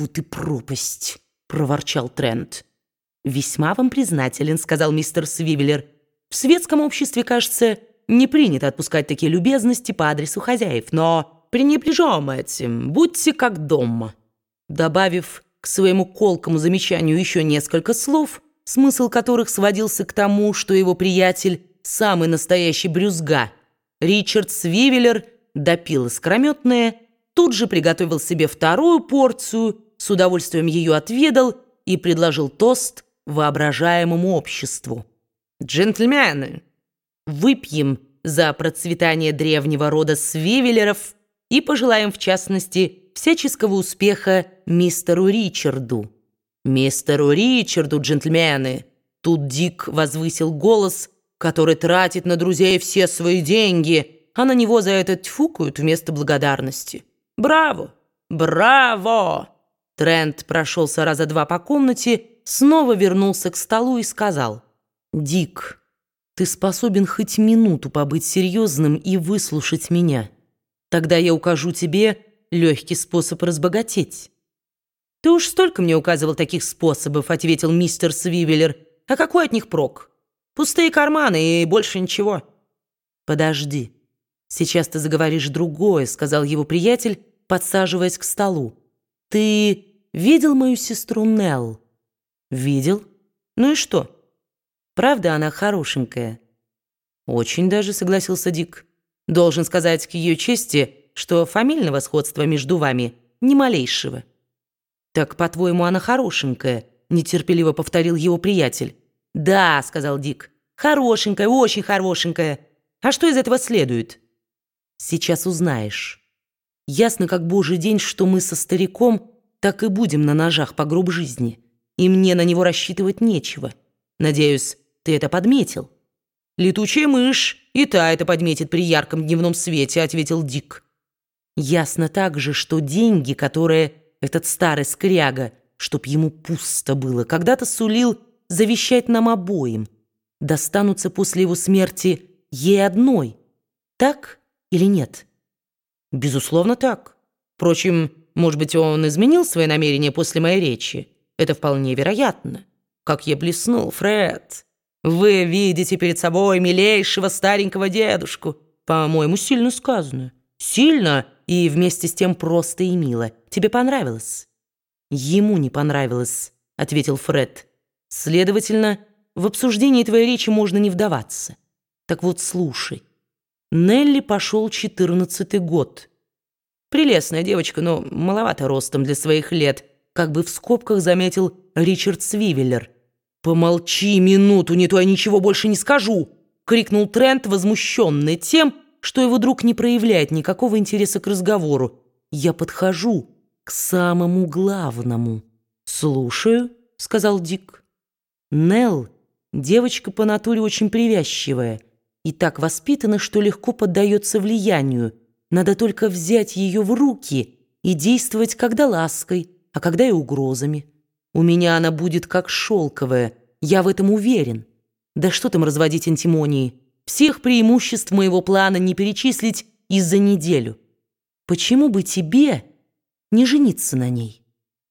Тьфу ты пропасть!» — проворчал Трент. «Весьма вам признателен», — сказал мистер Свивеллер. «В светском обществе, кажется, не принято отпускать такие любезности по адресу хозяев, но пренебрежем этим, будьте как дома». Добавив к своему колкому замечанию еще несколько слов, смысл которых сводился к тому, что его приятель — самый настоящий брюзга, Ричард Свивеллер допил искрометное, тут же приготовил себе вторую порцию, с удовольствием ее отведал и предложил тост воображаемому обществу. «Джентльмены, выпьем за процветание древнего рода Свивеллеров и пожелаем, в частности, всяческого успеха мистеру Ричарду». «Мистеру Ричарду, джентльмены!» Тут Дик возвысил голос, который тратит на друзей все свои деньги, а на него за это тьфукают вместо благодарности. «Браво! Браво!» Трент прошелся раза два по комнате, снова вернулся к столу и сказал, «Дик, ты способен хоть минуту побыть серьезным и выслушать меня. Тогда я укажу тебе легкий способ разбогатеть». «Ты уж столько мне указывал таких способов», — ответил мистер Свивеллер. «А какой от них прок? Пустые карманы и больше ничего». «Подожди. Сейчас ты заговоришь другое», — сказал его приятель, подсаживаясь к столу. «Ты видел мою сестру Нелл?» «Видел. Ну и что? Правда, она хорошенькая?» «Очень даже», — согласился Дик. «Должен сказать к ее чести, что фамильного сходства между вами ни малейшего». «Так, по-твоему, она хорошенькая?» — нетерпеливо повторил его приятель. «Да», — сказал Дик. «Хорошенькая, очень хорошенькая. А что из этого следует?» «Сейчас узнаешь. Ясно как божий день, что мы со стариком так и будем на ножах по гроб жизни, и мне на него рассчитывать нечего. Надеюсь, ты это подметил». «Летучая мышь, и та это подметит при ярком дневном свете», — ответил Дик. «Ясно также, что деньги, которые этот старый скряга, чтоб ему пусто было, когда-то сулил завещать нам обоим. Достанутся после его смерти ей одной. Так или нет? Безусловно, так. Впрочем, может быть, он изменил свои намерения после моей речи. Это вполне вероятно. Как я блеснул, Фред. Вы видите перед собой милейшего старенького дедушку. По-моему, сильно сказано. Сильно и вместе с тем просто и мило. Тебе понравилось?» «Ему не понравилось», — ответил Фред. «Следовательно, в обсуждении твоей речи можно не вдаваться. Так вот, слушай. Нелли пошел четырнадцатый год. Прелестная девочка, но маловато ростом для своих лет, как бы в скобках заметил Ричард Свивеллер. «Помолчи минуту, не то я ничего больше не скажу!» — крикнул Трент, возмущенный тем, что его друг не проявляет никакого интереса к разговору. Я подхожу к самому главному. «Слушаю», — сказал Дик. Нелл — девочка по натуре очень привязчивая и так воспитана, что легко поддается влиянию. Надо только взять ее в руки и действовать когда лаской, а когда и угрозами. У меня она будет как шелковая, я в этом уверен. Да что там разводить антимонии? Всех преимуществ моего плана не перечислить и за неделю. Почему бы тебе не жениться на ней?»